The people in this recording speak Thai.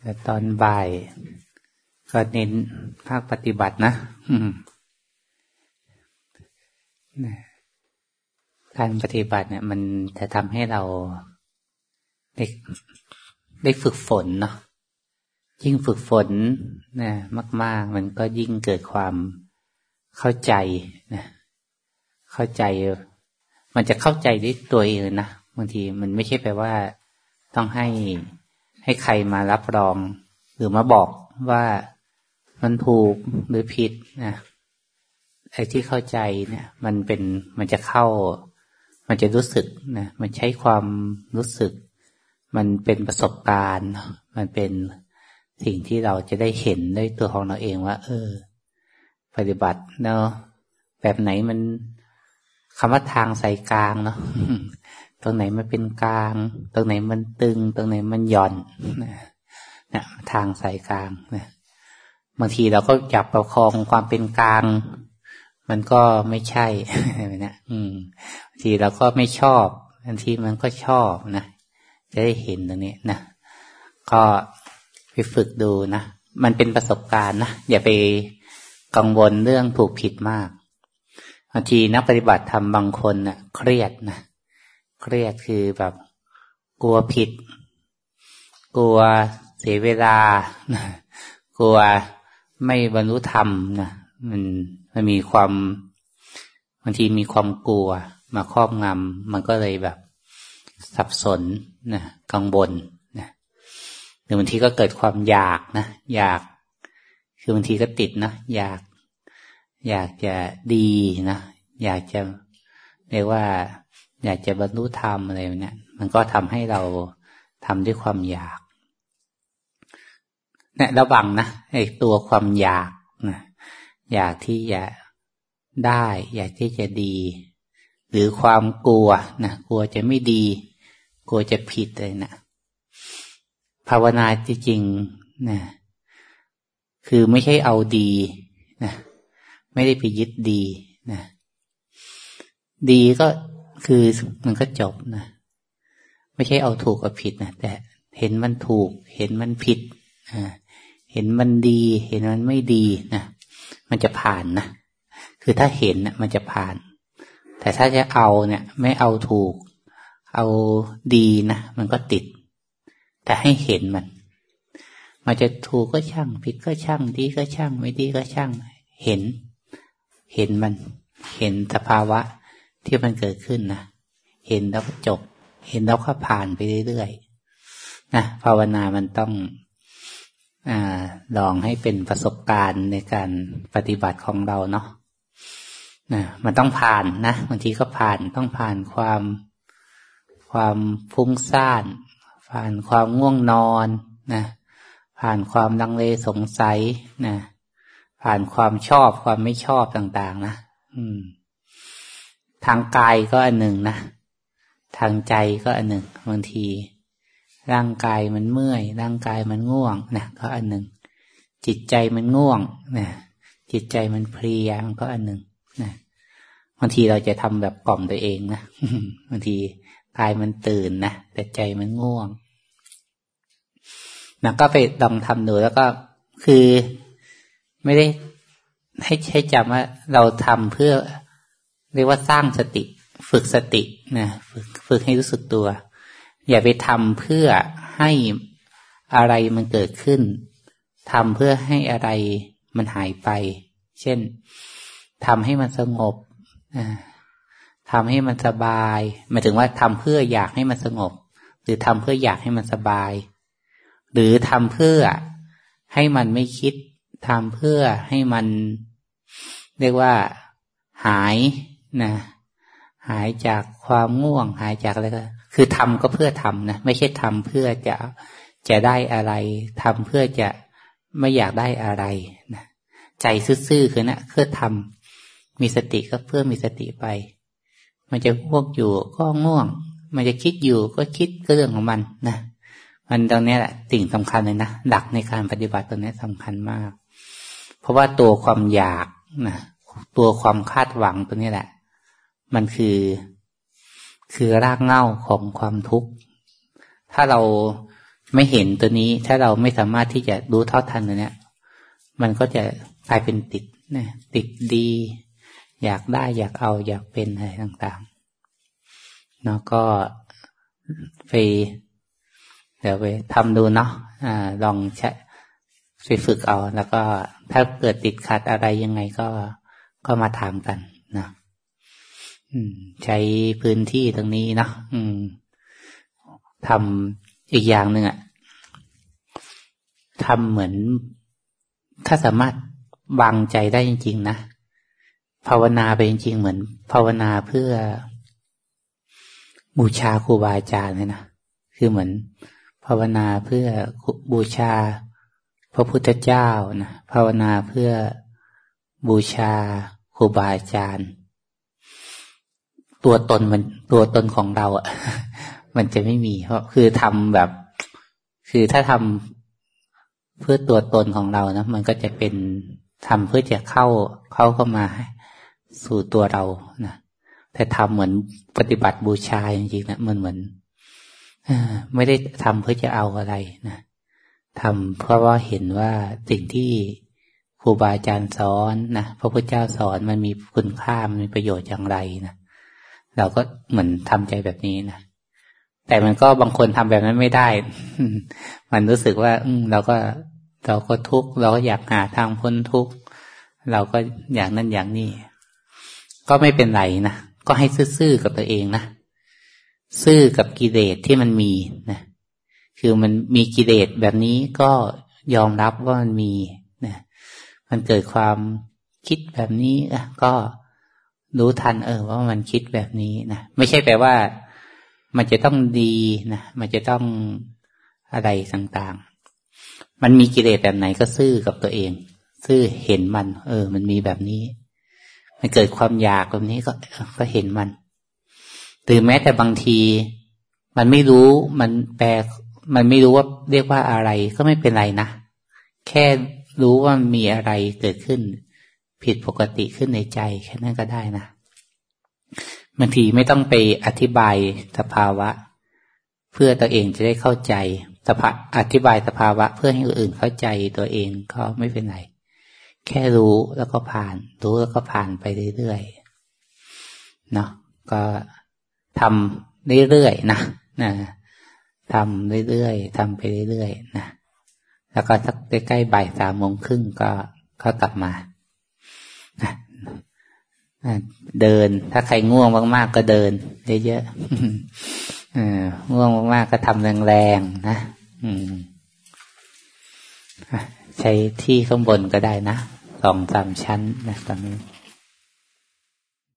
แต่ตอนบ่ายก็เน้นภาคปฏิบัตินะการปฏิบัติเนี่ย มันจะทำให้เราได้ได้ฝึกฝนเนาะยิ่งฝึกฝนนะมาก ๆ มันก็ยิ่งเกิดความเข้าใจนะเข้าใจ มันจะเข้าใจได้ตัวเองนะบางทีมันไม่ใช่แปลว่าต้องให้ ให้ใครมารับรอง หรือมาบอกว่ามันถูกหรือผิดนะไอ้ที่เข้าใจเนี่ย มันเป็นมันจะเข้า มันจะรู้สึกนะมันใช้ความรู้สึก มันเป็นประสบการณ์ มันเป็นสิ่งที่เราจะได้เห็นด้วยตัวของเราเองว่า เออ ปฏิบัติเนาะแบบไหนมันคำว่าทางสายกลางเนาะ ตรงไหนมันเป็นกลาง ตรงไหนมันตึง ตรงไหนมันหย่อนนะทางสายกลางนะบางทีเราก็จับประคองความเป็นกลาง มันก็ไม่ใช่นะอืมบางทีเราก็ไม่ชอบบางทีมันก็ชอบนะจะได้เห็นตรงนี้นะก็ไปฝึกดูนะมันเป็นประสบการณ์นะอย่าไปกังวลเรื่องถูกผิดมากบางทีนักปฏิบัติทำบางคนนะ่ะ เครียดนะ เครียดคือแบบ กลัวผิด กลัวเสียเวลา กลัวไม่บรรลุธรรมนะมันมันมีความบางทีมีความกลัว มาครอบงำมันก็เลยแบบ สับสนนะกังวลนะหรือบางทีก็เกิดความอยากนะอยาก คือบางทีก็ติดนะอยาก อยากจะดีนะอยากจะเรียกว่า อยากจะบรรลุธรรมอะไรเนี่ยมันก็ทำให้เราทำด้วยความอยากเนี่ยระวังนะไอ้ตัวความอยากนะอยากที่จะได้ อยากที่จะดี หรือความกลัวนะกลัวจะไม่ดี กลัวจะผิดเลยนะภาวนาจริงๆนะคือไม่ใช่เอาดีนะไม่ได้ไปยึดดีนะดีก็ คือมันก็จบนะไม่ใช่เอาถูกกับผิดนะแต่เห็นมันถูก เห็นมันผิดอ่าเห็นมันดี เห็นมันไม่ดีนะมันจะผ่านนะคือถ้าเห็นนะมันจะผ่าน แต่ถ้าจะเอาเนี่ย ไม่เอาถูก เอาดีนะมันก็ติด แต่ให้เห็นมัน มันจะถูกก็ช่าง ผิดก็ช่าง ดีก็ช่าง ไม่ดีก็ช่าง เห็น เห็นมัน เห็นสภาวะ ที่มันเกิดขึ้นนะเห็นแล้วจบ เห็นแล้วก็ผ่านไปเรื่อยๆนะภาวนามันต้องอลองให้เป็นประสบการณ์ในการปฏิบัติของเราเนาะนะมันต้องผ่านนะบางทีก็ผ่านต้องผ่านความความฟุ้งซ่าน ผ่านความง่วงนอนนะ ผ่านความลังเลสงสัยนะ ผ่านความชอบความไม่ชอบต่าง ๆ นะ อืม ทางกายก็อันหนึ่งนะ ทางใจก็อันหนึ่งบางที ร่างกายมันเมื่อย ร่างกายมันง่วงนะก็อันหนึ่ง จิตใจมันง่วงนะจิตใจมันเพลียมันก็อันหนึ่งนะบางทีเราจะทำแบบกล่อมตัวเองนะบางทีกายมันตื่นนะแต่ใจมันง่วงนะก็ไปลองทำดูแล้วก็คือไม่ได้ให้ใช้จำว่าเราทำเพื่อ เรียกว่าสร้างสติ ฝึกสตินะฝึกฝึกให้รู้สึกตัว อย่าไปทำเพื่อให้อะไรมันเกิดขึ้นทำเพื่อให้อะไรมันหายไป เช่นทำให้มันสงบทำให้มันสบายหมายถึงว่าทำเพื่ออยากให้มันสงบ หรือทำเพื่ออยากให้มันสบาย หรือทำเพื่อให้มันไม่คิดทำเพื่อให้มัน เรียกว่าหาย นะหายจากความง่วง หายจากอะไรก็ คือทำก็เพื่อทำนะไม่ใช่ทำเพื่อจะจะได้อะไรทำเพื่อจะไม่อยากได้อะไรนะใจซื่อๆคือนะเพื่อทำมีสติก็เพื่อมีสติไป มันจะพวกอยู่ก็ง่วง มันจะคิดอยู่ก็คิดก็เรื่องของมันนะมันตรงนี้แหละสิ่งสำคัญเลยนะหลักในการปฏิบัติตรงนี้สำคัญมาก เพราะว่าตัวความอยากนะตัวความคาดหวังตัวนี้แหละ มันคือ คือรากเหง้าของความทุกข์ ถ้าเราไม่เห็นตัวนี้ ถ้าเราไม่สามารถที่จะรู้เท่าทันตัวเนี้ย มันก็จะกลายเป็นติดนะติดดี อยากได้อยากเอาอยากเป็นอะไรต่างๆเนาะก็ไปเดี๋ยวไปทำดูเนาะอ่า ลองใช้ไปฝึกเอา แล้วก็ถ้าเกิดติดขัดอะไรยังไงก็ก็มาถามกันนะ ใช้พื้นที่ตรงนี้เนาะทำอีกอย่างหนึ่งอะทำเหมือน ถ้าสามารถวางใจได้จริง ๆ นะ ภาวนาไปจริง ๆ เหมือน ภาวนาเพื่อบูชาครูบาอาจารย์เลยนะ คือเหมือน ภาวนาเพื่อบูชา พระพุทธเจ้านะ ภาวนาเพื่อบูชาครูบาอาจารย์ ตัวตนมันตัวตนของเราอะ มันจะไม่มีเพราะคือทำแบบ คือถ้าทำเพื่อตัวตนของเรานะมันก็จะเป็นทำเพื่อจะเข้าเข้าเข้ามาสู่ตัวเรานะแต่ทำเหมือนปฏิบัติบูชาจริงๆนะมันเหมือนไม่ได้ทำเพื่อจะเอาอะไรนะทำเพราะว่าเห็นว่าสิ่งที่ครูบาอาจารย์สอนนะพระพุทธเจ้าสอนมันมีคุณค่ามันมีประโยชน์อย่างไรนะ เราก็เหมือนทำใจแบบนี้นะแต่มันก็บางคนทำแบบนั้นไม่ได้ มันรู้สึกว่า อืเราก็เราก็ทุกข์เราก็อยากหาทางพ้นทุกข์เราก็อย่างนั้นอย่างนี้ ก็ไม่เป็นไรนะก็ให้ซื่อๆกับตัวเองนะซื่อกับกิเลสที่มันมีนะคือมันมีกิเลสแบบนี้ก็ยอมรับว่ามันมีนะมันเกิดความคิดแบบนี้ก็ รู้ทันเออว่ามันคิดแบบนี้นะไม่ใช่แปลว่า มันจะต้องดีนะมันจะต้องอะไรต่างๆ มันมีกิเลสแบบไหนก็ซื่อกับตัวเอง ซื่อเห็นมัน เออ มันมีแบบนี้ มันเกิดความอยากแบบนี้ก็ก็เห็นมันหรือแม้แต่บางที มันไม่รู้มันแปลมันไม่รู้ว่าเรียกว่าอะไรก็ไม่เป็นไรนะแค่รู้ว่ามีอะไรเกิดขึ้น ผิดปกติขึ้นในใจแค่นั้นก็ได้นะบางทีไม่ต้องไปอธิบายสภาวะ เพื่อตัวเองจะได้เข้าใจสภาอธิบายสภาวะ เพื่อให้คนอื่นเข้าใจตัวเองก็ไม่เป็นไรแค่รู้แล้วก็ผ่าน รู้แล้วก็ผ่านไปเรื่อยๆเนาะก็ทำเรื่อยๆนะนะทำเรื่อยๆทำไปเรื่อยๆนะแล้วก็สักใกล้ๆบ่ายสามโมงครึ่งก็ก็กลับมา เดิน ถ้าใครง่วงมากๆก็เดินเยอะๆง่วงมากๆก็ทำแรงๆนะใช้ที่ข้างบนก็ได้นะสองสามชั้นนะตอนนี้